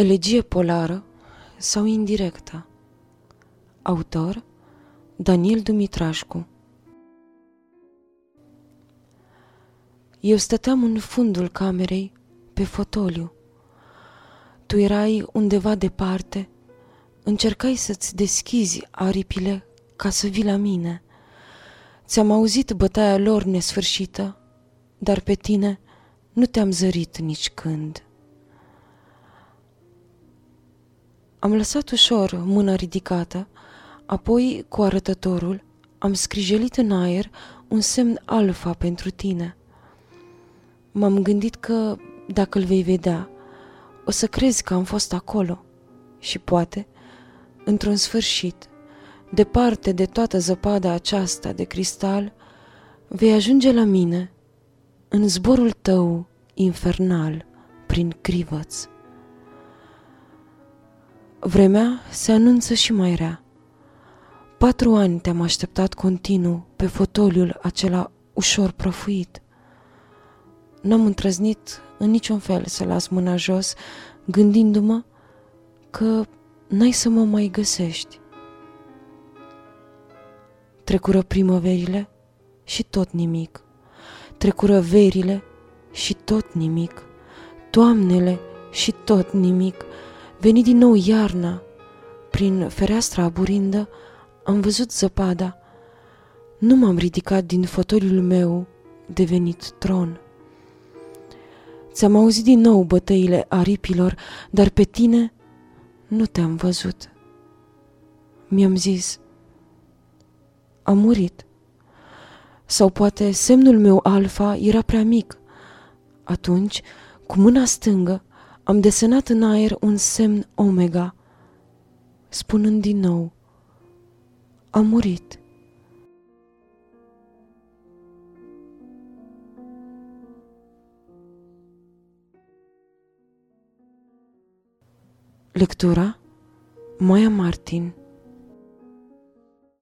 Elegie polară sau indirectă Autor Daniel Dumitrașcu Eu stăteam în fundul camerei, pe fotoliu. Tu erai undeva departe, încercai să-ți deschizi aripile ca să vii la mine. Ți-am auzit bătaia lor nesfârșită, dar pe tine nu te-am zărit nici când. Am lăsat ușor mâna ridicată, apoi cu arătătorul am scrijelit în aer un semn alfa pentru tine. M-am gândit că, dacă îl vei vedea, o să crezi că am fost acolo și poate, într-un sfârșit, departe de toată zăpada aceasta de cristal, vei ajunge la mine în zborul tău infernal prin crivăți. Vremea se anunță și mai rea. Patru ani te-am așteptat continuu pe fotoliul acela ușor prăfuit. N-am întrăznit în niciun fel să las mâna jos, gândindu-mă că n-ai să mă mai găsești. Trecură primăverile și tot nimic. Trecură verile și tot nimic. Toamnele și tot nimic. Veni din nou iarna. Prin fereastra aburindă am văzut zăpada. Nu m-am ridicat din fotoliul meu devenit tron. Ți-am auzit din nou bătăile aripilor, dar pe tine nu te-am văzut. Mi-am zis, a murit. Sau poate semnul meu alfa era prea mic. Atunci, cu mâna stângă, am desenat în aer un semn omega, spunând din nou, a murit. Lectura Maia Martin